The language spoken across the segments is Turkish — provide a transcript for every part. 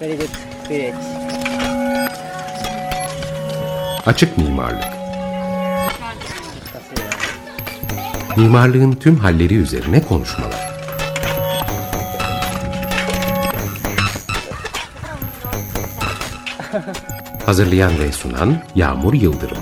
Very good. Great. Açık mimarlık. Mimarlığın tüm halleri üzerine konuşmalar. Hazırlayan ve sunan Yağmur Yıldırım.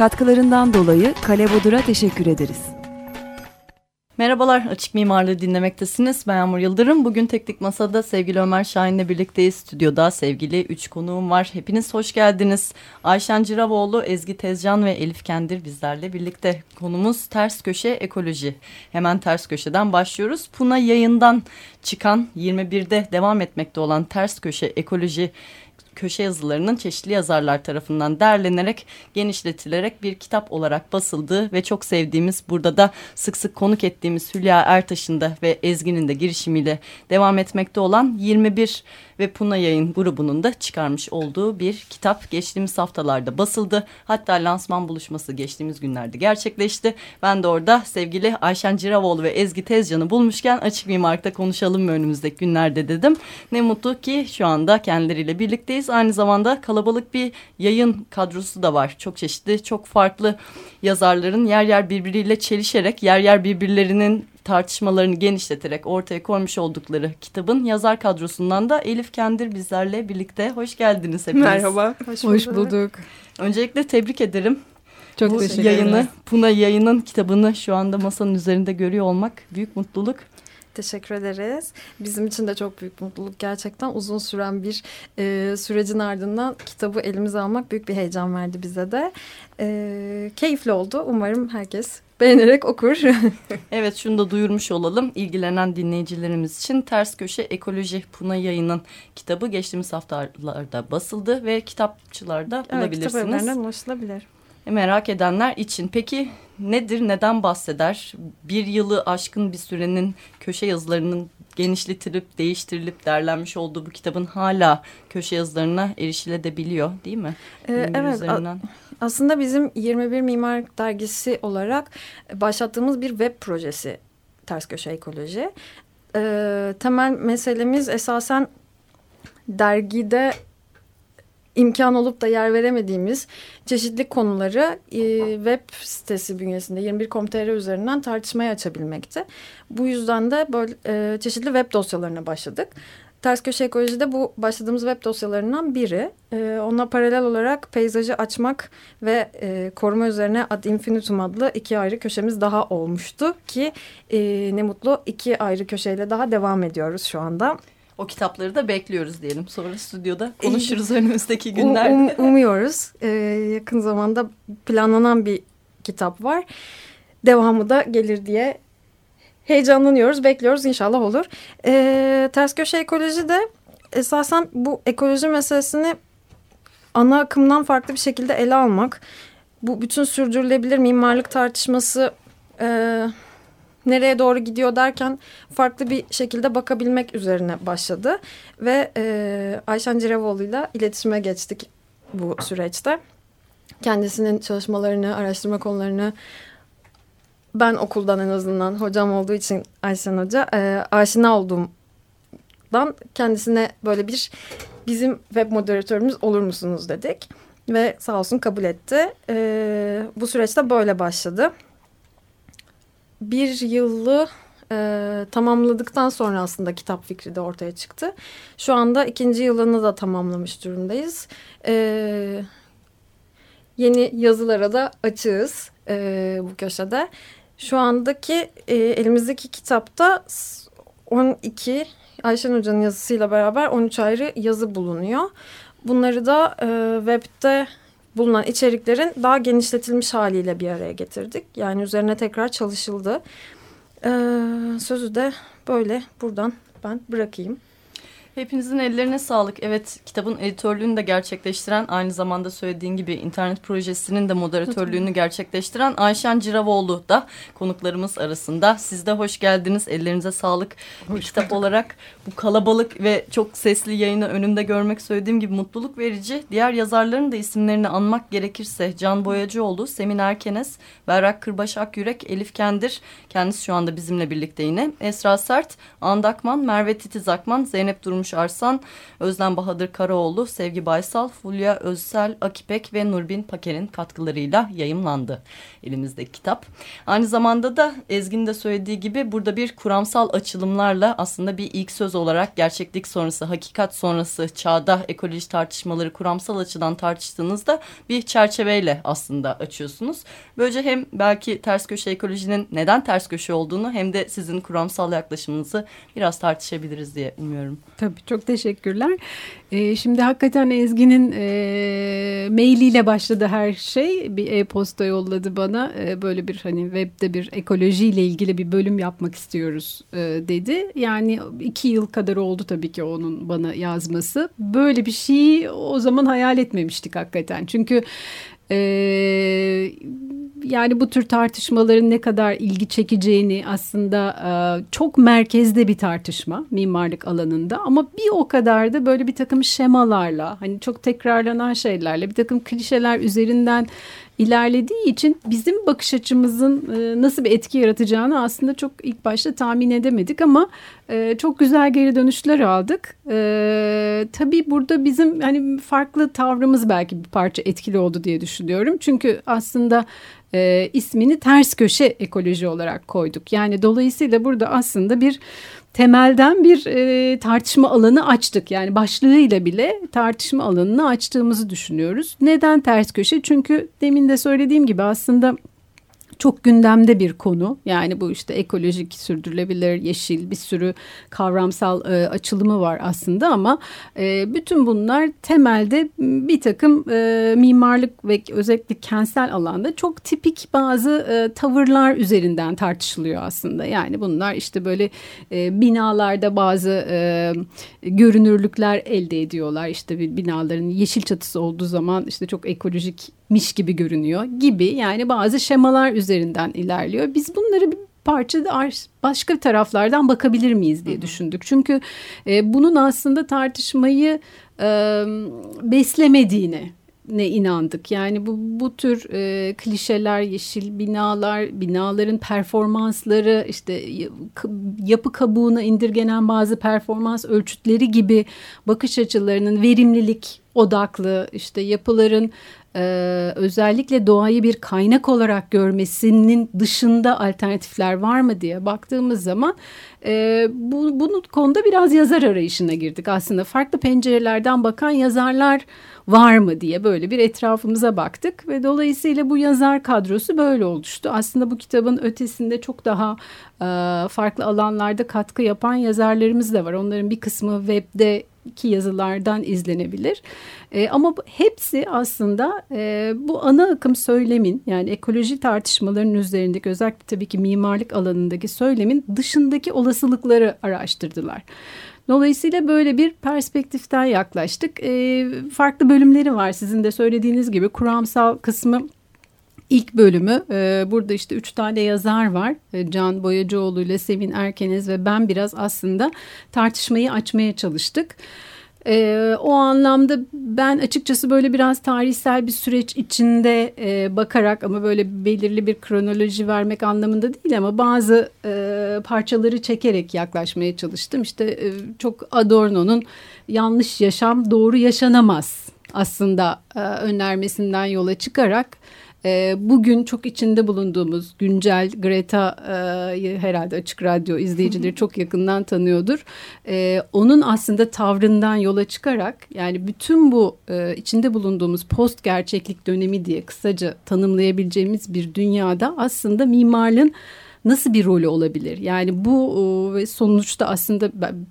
Katkılarından dolayı Kale Bodur'a teşekkür ederiz. Merhabalar, Açık Mimarlığı dinlemektesiniz. Ben Yağmur Yıldırım. Bugün Teknik Masa'da sevgili Ömer Şahin'le birlikteyiz. Stüdyoda sevgili üç konuğum var. Hepiniz hoş geldiniz. Ayşen Ciravoğlu, Ezgi Tezcan ve Elif Kendir bizlerle birlikte. Konumuz Ters Köşe Ekoloji. Hemen Ters Köşe'den başlıyoruz. Puna yayından çıkan 21'de devam etmekte olan Ters Köşe Ekoloji köşe yazılarının çeşitli yazarlar tarafından derlenerek, genişletilerek bir kitap olarak basıldığı ve çok sevdiğimiz burada da sık sık konuk ettiğimiz Hülya Ertaş'ın da ve Ezgi'nin de girişimiyle devam etmekte olan 21 ve Puna Yayın grubunun da çıkarmış olduğu bir kitap geçtiğimiz haftalarda basıldı. Hatta lansman buluşması geçtiğimiz günlerde gerçekleşti. Ben de orada sevgili Ayşen Ciravoğlu ve Ezgi Tezcan'ı bulmuşken açık mimarlıkta konuşalım mı önümüzdeki günlerde dedim. Ne mutlu ki şu anda kendileriyle birlikteyiz. Aynı zamanda kalabalık bir yayın kadrosu da var. Çok çeşitli, çok farklı yazarların yer yer birbiriyle çelişerek, yer yer birbirlerinin tartışmalarını genişleterek ortaya koymuş oldukları kitabın yazar kadrosundan da Elif Kendir bizlerle birlikte. Hoş geldiniz hepiniz. Merhaba. Hoş bulduk. Hoş bulduk. Öncelikle tebrik ederim. Çok Bu teşekkür yayını, Puna yayının kitabını şu anda masanın üzerinde görüyor olmak büyük mutluluk. Teşekkür ederiz. Bizim için de çok büyük mutluluk. Gerçekten uzun süren bir e, sürecin ardından kitabı elimize almak büyük bir heyecan verdi bize de. E, keyifli oldu. Umarım herkes beğenerek okur. evet şunu da duyurmuş olalım. İlgilenen dinleyicilerimiz için Ters Köşe Ekoloji Puna yayının kitabı geçtiğimiz haftalarda basıldı ve kitapçılarda bulabilirsiniz. Evet kitap ulaşılabilir. Merak edenler için. Peki nedir, neden bahseder? Bir yılı aşkın bir sürenin köşe yazılarının genişletilip, değiştirilip derlenmiş olduğu bu kitabın hala köşe yazılarına erişilebiliyor değil mi? Ee, evet. Üzerinden. Aslında bizim 21 Mimar Dergisi olarak başlattığımız bir web projesi Ters Köşe Ekoloji. Ee, temel meselemiz esasen dergide imkan olup da yer veremediğimiz çeşitli konuları e, web sitesi bünyesinde 21.com.tr üzerinden tartışmaya açabilmekte. Bu yüzden de böyle e, çeşitli web dosyalarına başladık. Ters Köşe Ekoloji'de bu başladığımız web dosyalarından biri. E, ona paralel olarak peyzajı açmak ve e, koruma üzerine Ad Infinitum adlı iki ayrı köşemiz daha olmuştu. Ki e, ne mutlu iki ayrı köşeyle daha devam ediyoruz şu anda. O kitapları da bekliyoruz diyelim. Sonra stüdyoda konuşuruz önümüzdeki günlerde. Um, umuyoruz. Ee, yakın zamanda planlanan bir kitap var. Devamı da gelir diye heyecanlanıyoruz, bekliyoruz. İnşallah olur. Ee, Ters Köşe Ekoloji de esasen bu ekoloji meselesini ana akımdan farklı bir şekilde ele almak. Bu bütün sürdürülebilir mimarlık tartışması... E, nereye doğru gidiyor derken farklı bir şekilde bakabilmek üzerine başladı. Ve e, Ayşen Cirevoğlu ile iletişime geçtik bu süreçte. Kendisinin çalışmalarını, araştırma konularını ben okuldan en azından hocam olduğu için Ayşen Hoca e, aşina olduğumdan kendisine böyle bir bizim web moderatörümüz olur musunuz dedik. Ve sağ olsun kabul etti. E, bu süreçte böyle başladı bir yılı e, tamamladıktan sonra aslında kitap fikri de ortaya çıktı. Şu anda ikinci yılını da tamamlamış durumdayız. E, yeni yazılara da açığız e, bu köşede. Şu andaki e, elimizdeki kitapta 12 Ayşen Hoca'nın yazısıyla beraber 13 ayrı yazı bulunuyor. Bunları da e, webde bulunan içeriklerin daha genişletilmiş haliyle bir araya getirdik. Yani üzerine tekrar çalışıldı. Ee, sözü de böyle buradan ben bırakayım. Hepinizin ellerine sağlık. Evet kitabın editörlüğünü de gerçekleştiren aynı zamanda söylediğin gibi internet projesinin de moderatörlüğünü gerçekleştiren Ayşen Ciravoğlu da konuklarımız arasında. Siz de hoş geldiniz. Ellerinize sağlık. Hoş bir kitap olarak bu kalabalık ve çok sesli yayını önümde görmek söylediğim gibi mutluluk verici. Diğer yazarların da isimlerini anmak gerekirse Can Boyacıoğlu, Semin Erkenes, Berrak Kırbaş Akyürek, Elif Kendir. Kendisi şu anda bizimle birlikte yine. Esra Sert, Andakman, Merve Titiz Akman, Zeynep Durmuş Durmuş Arslan, Özlem Bahadır Karaoğlu, Sevgi Baysal, Fulya Özsel, Akipek ve Nurbin Paker'in katkılarıyla yayımlandı elimizdeki kitap. Aynı zamanda da Ezgi'nin de söylediği gibi burada bir kuramsal açılımlarla aslında bir ilk söz olarak gerçeklik sonrası, hakikat sonrası çağda ekoloji tartışmaları kuramsal açıdan tartıştığınızda bir çerçeveyle aslında açıyorsunuz. Böylece hem belki ters köşe ekolojinin neden ters köşe olduğunu hem de sizin kuramsal yaklaşımınızı biraz tartışabiliriz diye umuyorum. Tabii çok teşekkürler. Ee, şimdi hakikaten Ezgi'nin e, mailiyle başladı her şey. Bir e-posta yolladı bana. E, böyle bir hani webde bir ekolojiyle ilgili bir bölüm yapmak istiyoruz e, dedi. Yani iki yıl kadar oldu tabii ki onun bana yazması. Böyle bir şeyi o zaman hayal etmemiştik hakikaten. Çünkü e, yani bu tür tartışmaların ne kadar ilgi çekeceğini aslında e, çok merkezde bir tartışma mimarlık alanında ama bir o kadar da böyle bir takım şemalarla hani çok tekrarlanan şeylerle bir takım klişeler üzerinden ilerlediği için bizim bakış açımızın e, nasıl bir etki yaratacağını aslında çok ilk başta tahmin edemedik ama e, çok güzel geri dönüşler aldık. Tabii burada bizim hani farklı tavrımız belki bir parça etkili oldu diye düşünüyorum. Çünkü aslında e, ismini ters köşe ekoloji olarak koyduk. Yani dolayısıyla burada aslında bir temelden bir e, tartışma alanı açtık. Yani başlığıyla bile tartışma alanını açtığımızı düşünüyoruz. Neden ters köşe? Çünkü demin de söylediğim gibi aslında çok gündemde bir konu. Yani bu işte ekolojik, sürdürülebilir, yeşil bir sürü kavramsal e, açılımı var aslında ama e, bütün bunlar temelde bir takım e, mimarlık ve özellikle kentsel alanda çok tipik bazı e, tavırlar üzerinden tartışılıyor aslında. Yani bunlar işte böyle e, binalarda bazı e, görünürlükler elde ediyorlar. İşte bir binaların yeşil çatısı olduğu zaman işte çok ekolojikmiş gibi görünüyor gibi. Yani bazı şemalar üzerinden üzerinden ilerliyor. Biz bunları bir parça başka taraflardan bakabilir miyiz diye düşündük. Çünkü e, bunun aslında tartışmayı e, beslemediğini ne inandık. Yani bu bu tür e, klişeler, yeşil binalar, binaların performansları, işte yapı kabuğuna indirgenen bazı performans ölçütleri gibi bakış açılarının verimlilik odaklı, işte yapıların e, özellikle doğayı bir kaynak olarak görmesinin dışında alternatifler var mı diye baktığımız zaman e, bu, bunun konuda biraz yazar arayışına girdik aslında farklı pencerelerden bakan yazarlar var mı diye böyle bir etrafımıza baktık ve dolayısıyla bu yazar kadrosu böyle oluştu. Aslında bu kitabın ötesinde çok daha e, farklı alanlarda katkı yapan yazarlarımız da var. Onların bir kısmı webde ki yazılardan izlenebilir. E, ama hepsi aslında e, bu ana akım söylemin yani ekoloji tartışmalarının üzerindeki özellikle tabii ki mimarlık alanındaki söylemin dışındaki olasılıkları araştırdılar. Dolayısıyla böyle bir perspektiften yaklaştık. E, farklı bölümleri var sizin de söylediğiniz gibi kuramsal kısmı ilk bölümü. E, burada işte üç tane yazar var. E, Can Boyacıoğlu ile Sevin Erkeniz ve ben biraz aslında tartışmayı açmaya çalıştık. E, o anlamda ben açıkçası böyle biraz tarihsel bir süreç içinde e, bakarak ama böyle belirli bir kronoloji vermek anlamında değil ama bazı e, parçaları çekerek yaklaşmaya çalıştım. İşte e, çok Adorno'nun yanlış yaşam doğru yaşanamaz aslında e, önermesinden yola çıkarak e, bugün çok içinde bulunduğumuz güncel Greta e, herhalde açık radyo izleyicileri çok yakından tanıyordur. E, onun aslında tavrından yola çıkarak yani bütün bu e, içinde bulunduğumuz post gerçeklik dönemi diye kısaca tanımlayabileceğimiz bir dünyada aslında mimarlığın nasıl bir rolü olabilir? Yani bu ve sonuçta aslında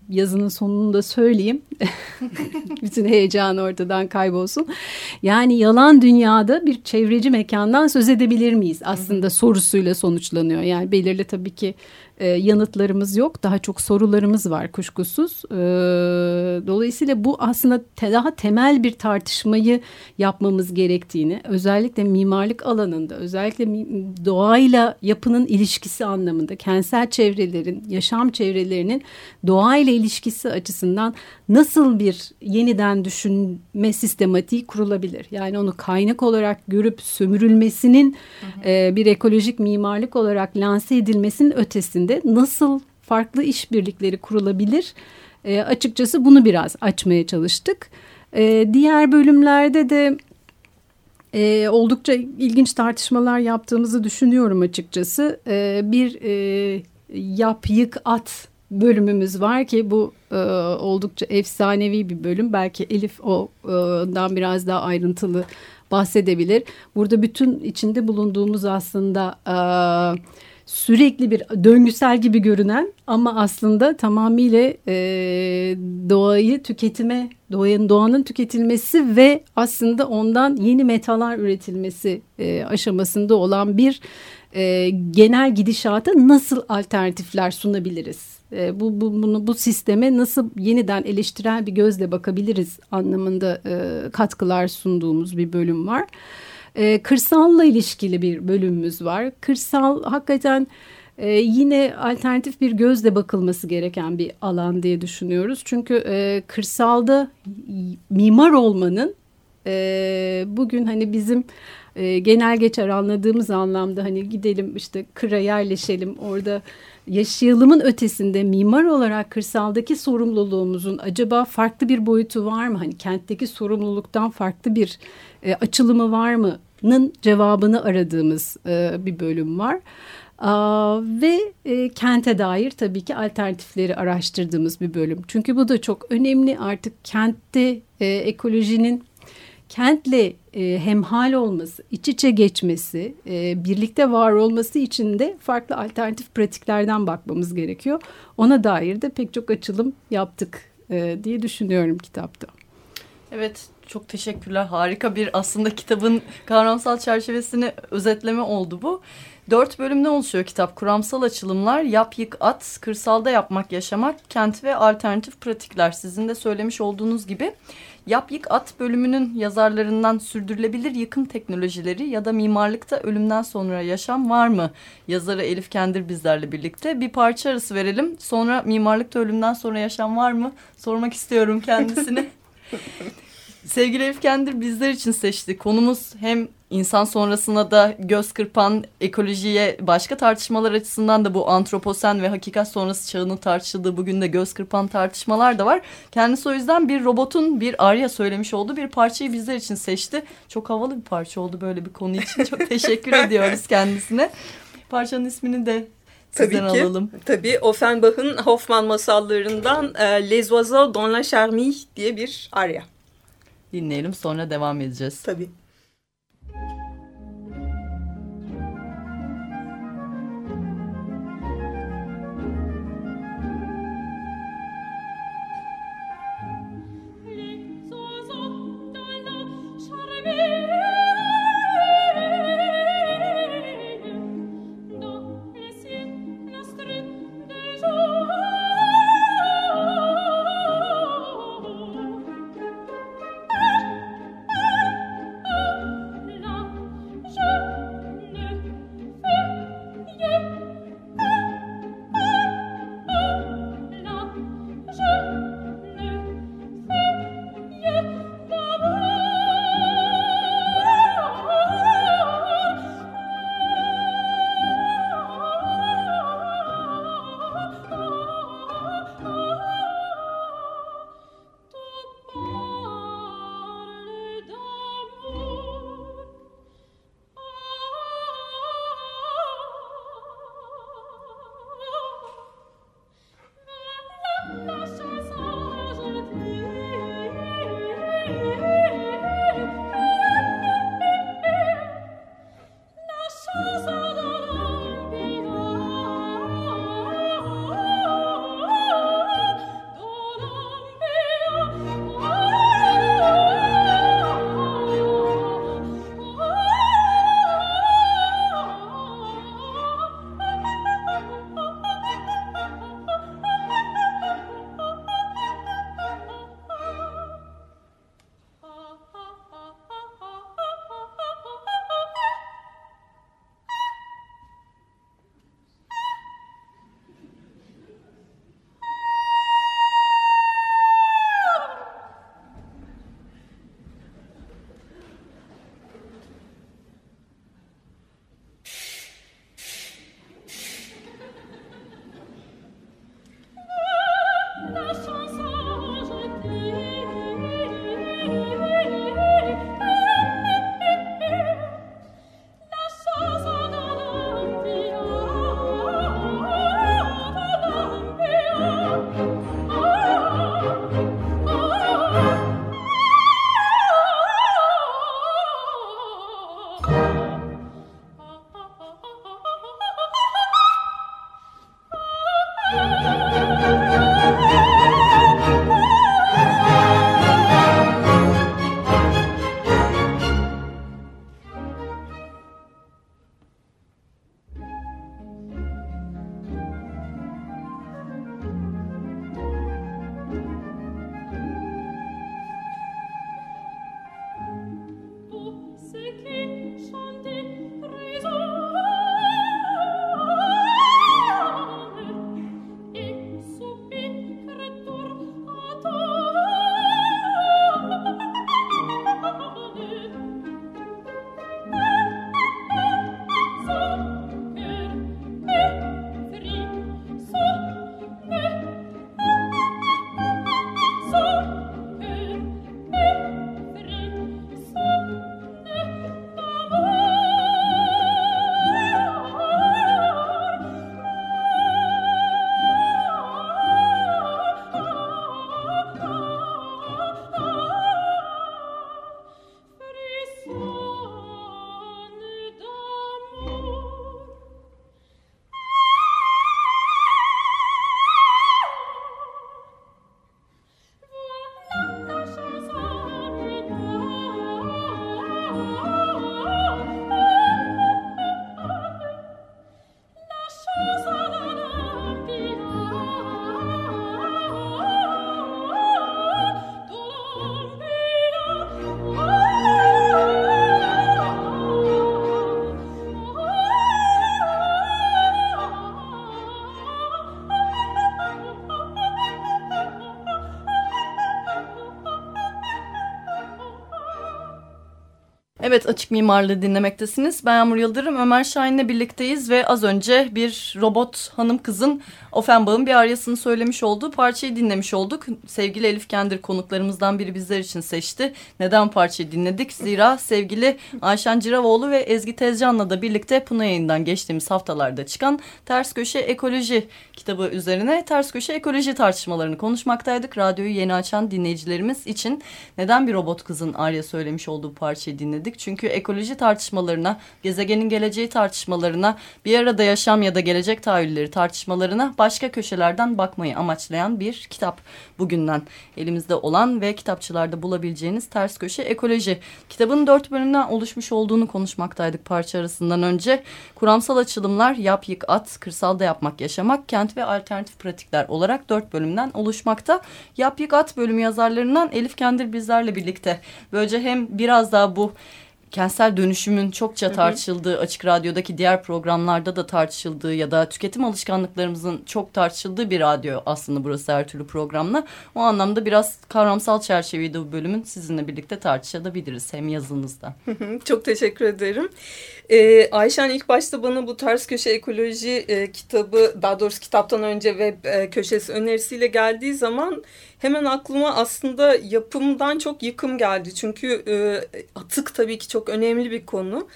yazının sonunda söyleyeyim. Bütün heyecan ortadan kaybolsun. Yani yalan dünyada bir çevreci mekandan söz edebilir miyiz? Aslında sorusuyla sonuçlanıyor. Yani belirli tabii ki e, yanıtlarımız yok. Daha çok sorularımız var kuşkusuz. E, dolayısıyla bu aslında te, daha temel bir tartışmayı yapmamız gerektiğini özellikle mimarlık alanında özellikle doğayla yapının ilişkisi anlamında kentsel çevrelerin yaşam çevrelerinin doğayla ilişkisi açısından nasıl bir yeniden düşünme sistematiği kurulabilir? Yani onu kaynak olarak görüp sömürülmesinin hı hı. E, bir ekolojik mimarlık olarak lanse edilmesinin ötesinde içinde nasıl farklı işbirlikleri kurulabilir? E, açıkçası bunu biraz açmaya çalıştık. E, diğer bölümlerde de e, oldukça ilginç tartışmalar yaptığımızı düşünüyorum açıkçası. E, bir e, yap yık at bölümümüz var ki bu e, oldukça efsanevi bir bölüm. Belki Elif ondan biraz daha ayrıntılı bahsedebilir. Burada bütün içinde bulunduğumuz aslında... E, sürekli bir döngüsel gibi görünen ama aslında tamamıyla e, doğayı tüketime, doğanın, doğanın tüketilmesi ve aslında ondan yeni metalar üretilmesi e, aşamasında olan bir e, genel gidişata nasıl alternatifler sunabiliriz? E, bu, bu, bunu, bu sisteme nasıl yeniden eleştirel bir gözle bakabiliriz anlamında e, katkılar sunduğumuz bir bölüm var. E, kırsalla ilişkili bir bölümümüz var. Kırsal hakikaten e, yine alternatif bir gözle bakılması gereken bir alan diye düşünüyoruz. Çünkü e, kırsalda mimar olmanın e, bugün hani bizim e, genel geçer anladığımız anlamda hani gidelim işte kıra yerleşelim orada yaşayalımın ötesinde mimar olarak kırsaldaki sorumluluğumuzun acaba farklı bir boyutu var mı? Hani kentteki sorumluluktan farklı bir e, açılımı var mı?'nın cevabını aradığımız e, bir bölüm var. Aa, ve e, kente dair tabii ki alternatifleri araştırdığımız bir bölüm. Çünkü bu da çok önemli artık kentte e, ekolojinin kentle e, hemhal olması, iç içe geçmesi, e, birlikte var olması için de farklı alternatif pratiklerden bakmamız gerekiyor. Ona dair de pek çok açılım yaptık e, diye düşünüyorum kitapta. Evet çok teşekkürler. Harika bir aslında kitabın kavramsal çerçevesini özetleme oldu bu. Dört bölümden oluşuyor kitap. Kuramsal açılımlar, yap yık at, kırsalda yapmak yaşamak, kent ve alternatif pratikler. Sizin de söylemiş olduğunuz gibi Yap Yık At bölümünün yazarlarından sürdürülebilir yıkım teknolojileri ya da mimarlıkta ölümden sonra yaşam var mı? Yazarı Elif Kendir bizlerle birlikte. Bir parça arası verelim. Sonra mimarlıkta ölümden sonra yaşam var mı? Sormak istiyorum kendisine. Sevgili Elif Kendir bizler için seçti. Konumuz hem insan sonrasına da göz kırpan ekolojiye başka tartışmalar açısından da bu antroposen ve hakikat sonrası çağının tartışıldığı bugün de göz kırpan tartışmalar da var. Kendisi o yüzden bir robotun bir Arya söylemiş olduğu bir parçayı bizler için seçti. Çok havalı bir parça oldu böyle bir konu için. Çok teşekkür ediyoruz kendisine. Parçanın ismini de Sizden tabii ki, alalım. Tabii Offenbach'ın Hoffman masallarından e, Les Oiseaux dans la Charmille diye bir arya. Dinleyelim sonra devam edeceğiz. Tabii. Evet Açık Mimarlığı dinlemektesiniz. Ben Yağmur Yıldırım, Ömer Şahin'le birlikteyiz ve az önce bir robot hanım kızın Offenbach'ın bir aryasını söylemiş olduğu parçayı dinlemiş olduk. Sevgili Elif Kendir konuklarımızdan biri bizler için seçti. Neden parçayı dinledik? Zira sevgili Ayşen Ciravoğlu ve Ezgi Tezcan'la da birlikte Pınar yayından geçtiğimiz haftalarda çıkan Ters Köşe Ekoloji kitabı üzerine Ters Köşe Ekoloji tartışmalarını konuşmaktaydık. Radyoyu yeni açan dinleyicilerimiz için neden bir robot kızın Arya söylemiş olduğu parçayı dinledik? Çünkü ekoloji tartışmalarına, gezegenin geleceği tartışmalarına, bir arada yaşam ya da gelecek tahayyülleri tartışmalarına başka köşelerden bakmayı amaçlayan bir kitap bugünden elimizde olan ve kitapçılarda bulabileceğiniz Ters Köşe Ekoloji. Kitabın dört bölümden oluşmuş olduğunu konuşmaktaydık parça arasından önce. Kuramsal açılımlar yap yık at, kırsalda yapmak yaşamak, kent ve alternatif pratikler olarak dört bölümden oluşmakta. Yap yık at bölümü yazarlarından Elif Kendir bizlerle birlikte. Böylece hem biraz daha bu kentsel dönüşümün çokça tartışıldığı, açık radyodaki diğer programlarda da tartışıldığı ya da tüketim alışkanlıklarımızın çok tartışıldığı bir radyo aslında burası her türlü programla. O anlamda biraz kavramsal çerçevede bu bölümün sizinle birlikte tartışabiliriz hem yazınızda. çok teşekkür ederim. Ee, Ayşen ilk başta bana bu ters köşe ekoloji e, kitabı daha doğrusu kitaptan önce web e, köşesi önerisiyle geldiği zaman hemen aklıma aslında yapımdan çok yıkım geldi. Çünkü e, atık tabii ki çok önemli bir konu.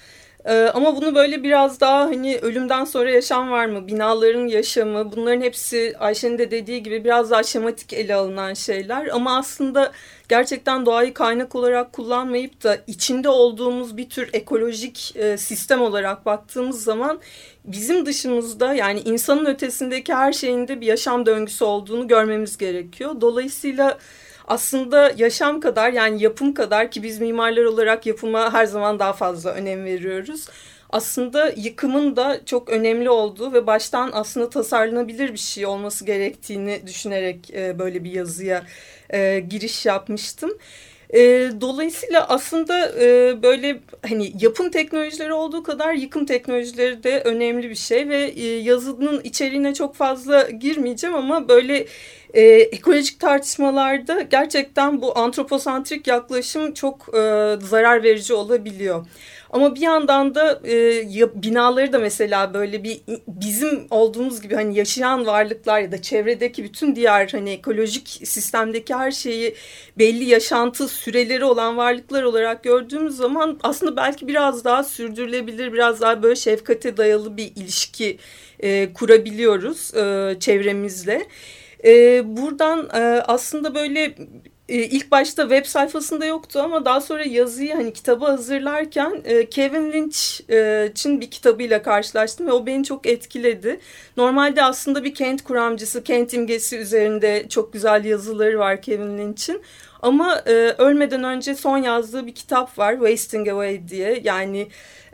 Ee, ama bunu böyle biraz daha hani ölümden sonra yaşam var mı? Binaların yaşamı bunların hepsi Ayşe'nin de dediği gibi biraz daha şematik ele alınan şeyler. Ama aslında gerçekten doğayı kaynak olarak kullanmayıp da içinde olduğumuz bir tür ekolojik e, sistem olarak baktığımız zaman bizim dışımızda yani insanın ötesindeki her şeyin de bir yaşam döngüsü olduğunu görmemiz gerekiyor. Dolayısıyla aslında yaşam kadar yani yapım kadar ki biz mimarlar olarak yapıma her zaman daha fazla önem veriyoruz. Aslında yıkımın da çok önemli olduğu ve baştan aslında tasarlanabilir bir şey olması gerektiğini düşünerek e, böyle bir yazıya e, giriş yapmıştım. E, dolayısıyla aslında e, böyle hani yapım teknolojileri olduğu kadar yıkım teknolojileri de önemli bir şey ve e, yazının içeriğine çok fazla girmeyeceğim ama böyle e, ekolojik tartışmalarda gerçekten bu antroposantrik yaklaşım çok e, zarar verici olabiliyor. Ama bir yandan da e, binaları da mesela böyle bir bizim olduğumuz gibi hani yaşayan varlıklar ya da çevredeki bütün diğer hani ekolojik sistemdeki her şeyi belli yaşantı süreleri olan varlıklar olarak gördüğümüz zaman aslında belki biraz daha sürdürülebilir, biraz daha böyle şefkate dayalı bir ilişki e, kurabiliyoruz e, çevremizle. E, buradan e, aslında böyle e, ilk başta web sayfasında yoktu ama daha sonra yazıyı hani kitabı hazırlarken e, Kevin Lynch'in bir kitabıyla karşılaştım ve o beni çok etkiledi. Normalde aslında bir kent kuramcısı, kent imgesi üzerinde çok güzel yazıları var Kevin Lynch'in. Ama e, ölmeden önce son yazdığı bir kitap var Wasting Away diye yani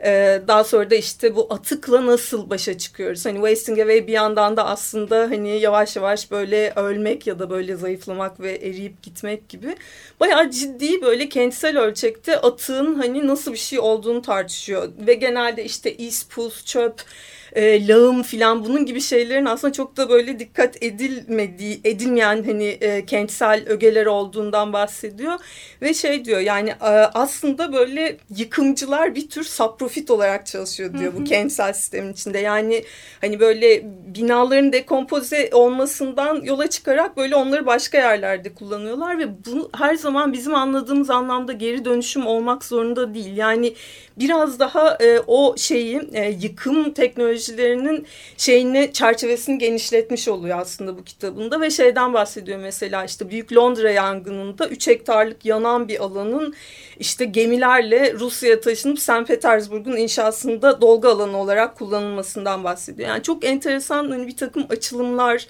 ee, daha sonra da işte bu atıkla nasıl başa çıkıyoruz? Hani wasting away bir yandan da aslında hani yavaş yavaş böyle ölmek ya da böyle zayıflamak ve eriyip gitmek gibi. Bayağı ciddi böyle kentsel ölçekte atığın hani nasıl bir şey olduğunu tartışıyor. Ve genelde işte is, pus, çöp e, lağım filan bunun gibi şeylerin aslında çok da böyle dikkat edilmediği, edilmeyen hani e, kentsel ögeler olduğundan bahsediyor. Ve şey diyor yani e, aslında böyle yıkımcılar bir tür saprofit olarak çalışıyor diyor bu kentsel sistemin içinde. Yani hani böyle binaların dekompoze olmasından yola çıkarak böyle onları başka yerlerde kullanıyorlar ve bu her zaman bizim anladığımız anlamda geri dönüşüm olmak zorunda değil. Yani biraz daha e, o şeyi e, yıkım teknolojilerinin şeyini çerçevesini genişletmiş oluyor aslında bu kitabında ve şeyden bahsediyor mesela işte Büyük Londra yangınında 3 hektarlık yanan bir alanın işte gemilerle Rusya'ya taşınıp St. Petersburg'un inşasında dolgu alanı olarak kullanılmasından bahsediyor. Yani çok enteresan hani bir takım açılımlar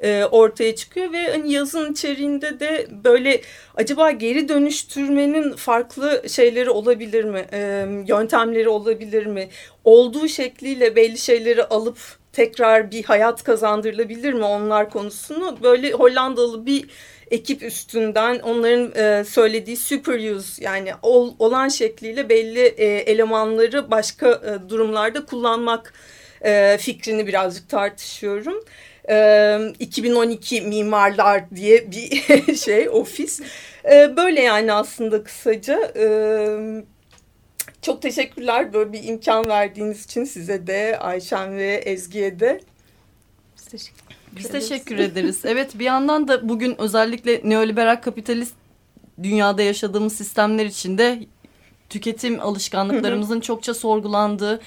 e, ortaya çıkıyor ve hani yazın içeriğinde de böyle acaba geri dönüştürmenin farklı şeyleri olabilir mi? E, yöntemleri olabilir mi? Olduğu şekliyle belli şeyleri alıp tekrar bir hayat kazandırılabilir mi onlar konusunu böyle Hollandalı bir ekip üstünden onların e, söylediği super use yani ol, olan şekliyle belli e, elemanları başka durumlarda kullanmak fikrini birazcık tartışıyorum. 2012 mimarlar diye bir şey ofis. Böyle yani aslında kısaca. çok teşekkürler böyle bir imkan verdiğiniz için size de Ayşen ve Ezgi'ye de. Biz teşekkür, Biz teşekkür ederiz. Evet bir yandan da bugün özellikle neoliberal kapitalist dünyada yaşadığımız sistemler içinde tüketim alışkanlıklarımızın çokça sorgulandığı,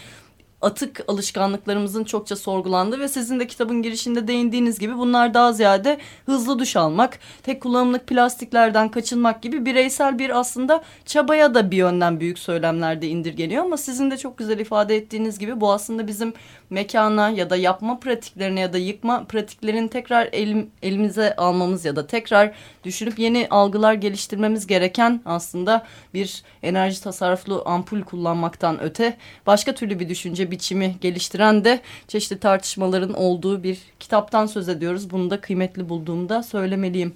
atık alışkanlıklarımızın çokça sorgulandığı ve sizin de kitabın girişinde değindiğiniz gibi bunlar daha ziyade hızlı duş almak, tek kullanımlık plastiklerden kaçınmak gibi bireysel bir aslında çabaya da bir yönden büyük söylemlerde indirgeniyor. Ama sizin de çok güzel ifade ettiğiniz gibi bu aslında bizim mekana ya da yapma pratiklerine ya da yıkma pratiklerini tekrar elim, elimize almamız ya da tekrar düşünüp yeni algılar geliştirmemiz gereken aslında bir enerji tasarruflu ampul kullanmaktan öte başka türlü bir düşünce biçimi geliştiren de çeşitli tartışmaların olduğu bir kitaptan söz ediyoruz. Bunu da kıymetli bulduğumda söylemeliyim.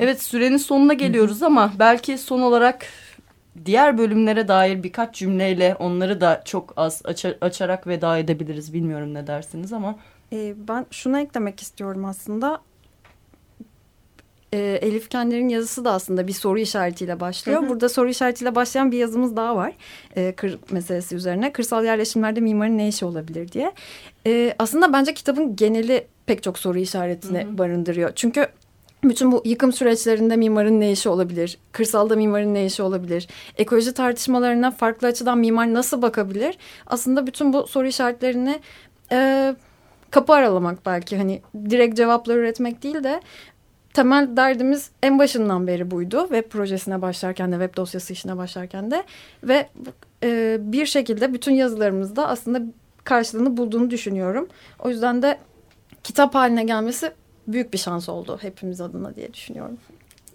Evet sürenin sonuna geliyoruz ama belki son olarak diğer bölümlere dair birkaç cümleyle onları da çok az açarak veda edebiliriz. Bilmiyorum ne dersiniz ama. Ee, ben şunu eklemek istiyorum aslında. Ee, Elif Kender'in yazısı da aslında bir soru işaretiyle başlıyor. Hı hı. Burada soru işaretiyle başlayan bir yazımız daha var. Ee, kır meselesi üzerine. Kırsal yerleşimlerde mimarın ne işi olabilir diye. Ee, aslında bence kitabın geneli pek çok soru işaretini hı hı. barındırıyor. Çünkü bütün bu yıkım süreçlerinde mimarın ne işi olabilir? Kırsalda mimarın ne işi olabilir? Ekoloji tartışmalarına farklı açıdan mimar nasıl bakabilir? Aslında bütün bu soru işaretlerini e, kapı aralamak belki. Hani direkt cevaplar üretmek değil de temel derdimiz en başından beri buydu. Web projesine başlarken de, web dosyası işine başlarken de. Ve e, bir şekilde bütün yazılarımızda aslında karşılığını bulduğunu düşünüyorum. O yüzden de kitap haline gelmesi büyük bir şans oldu hepimiz adına diye düşünüyorum.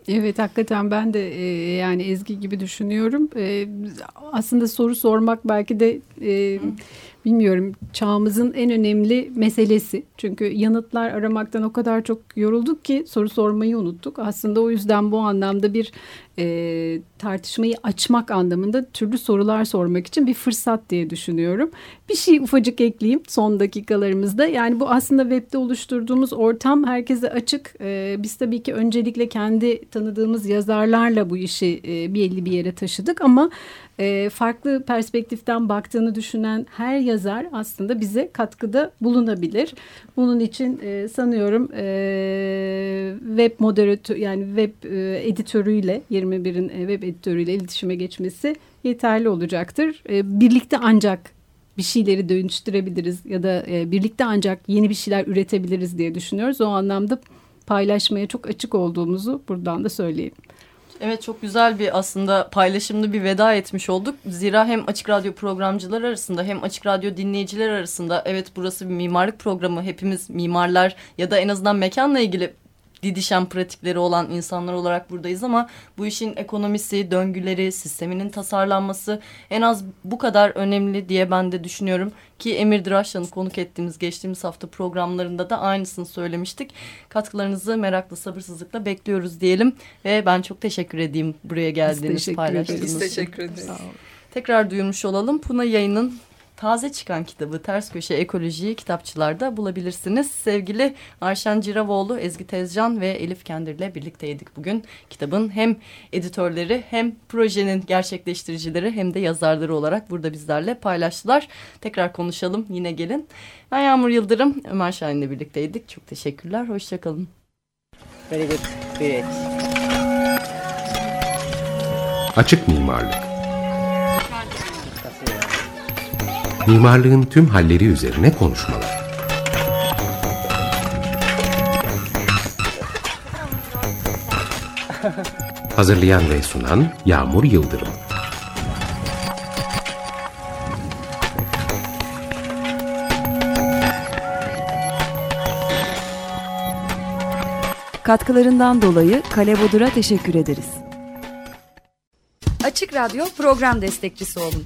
Evet hakikaten ben de e, yani Ezgi gibi düşünüyorum. E, aslında soru sormak belki de e, bilmiyorum çağımızın en önemli meselesi. Çünkü yanıtlar aramaktan o kadar çok yorulduk ki soru sormayı unuttuk. Aslında o yüzden bu anlamda bir e, tartışmayı açmak anlamında türlü sorular sormak için bir fırsat diye düşünüyorum. Bir şey ufacık ekleyeyim son dakikalarımızda. Yani bu aslında webde oluşturduğumuz ortam herkese açık. E, biz tabii ki öncelikle kendi tanıdığımız yazarlarla bu işi e, belli bir yere taşıdık ama e, farklı perspektiften baktığını düşünen her yazar aslında bize katkıda bulunabilir. Bunun için e, sanıyorum e, web moderatör yani web e, editörüyle 20 2021'in e, web editörüyle iletişime geçmesi yeterli olacaktır. E, birlikte ancak bir şeyleri dönüştürebiliriz ya da e, birlikte ancak yeni bir şeyler üretebiliriz diye düşünüyoruz. O anlamda paylaşmaya çok açık olduğumuzu buradan da söyleyeyim. Evet çok güzel bir aslında paylaşımlı bir veda etmiş olduk. Zira hem Açık Radyo programcıları arasında hem Açık Radyo dinleyiciler arasında evet burası bir mimarlık programı hepimiz mimarlar ya da en azından mekanla ilgili didişen pratikleri olan insanlar olarak buradayız ama bu işin ekonomisi, döngüleri, sisteminin tasarlanması en az bu kadar önemli diye ben de düşünüyorum. Ki Emir Dıraşlan'ı konuk ettiğimiz geçtiğimiz hafta programlarında da aynısını söylemiştik. Katkılarınızı merakla, sabırsızlıkla bekliyoruz diyelim. Ve ben çok teşekkür edeyim buraya geldiğiniz, paylaştığınız Biz teşekkür ederiz. Tekrar duyurmuş olalım. Puna yayının taze çıkan kitabı Ters Köşe Ekolojiyi kitapçılarda bulabilirsiniz. Sevgili Arşen Ciravoğlu, Ezgi Tezcan ve Elif Kendir ile birlikteydik bugün. Kitabın hem editörleri hem projenin gerçekleştiricileri hem de yazarları olarak burada bizlerle paylaştılar. Tekrar konuşalım yine gelin. Ben Yağmur Yıldırım, Ömer Şahin ile birlikteydik. Çok teşekkürler, hoşçakalın. Very good. Great. Açık mimarlık mimarlığın tüm halleri üzerine konuşmalar. Hazırlayan ve sunan Yağmur Yıldırım. Katkılarından dolayı Kale Bodur'a teşekkür ederiz. Açık Radyo program destekçisi olun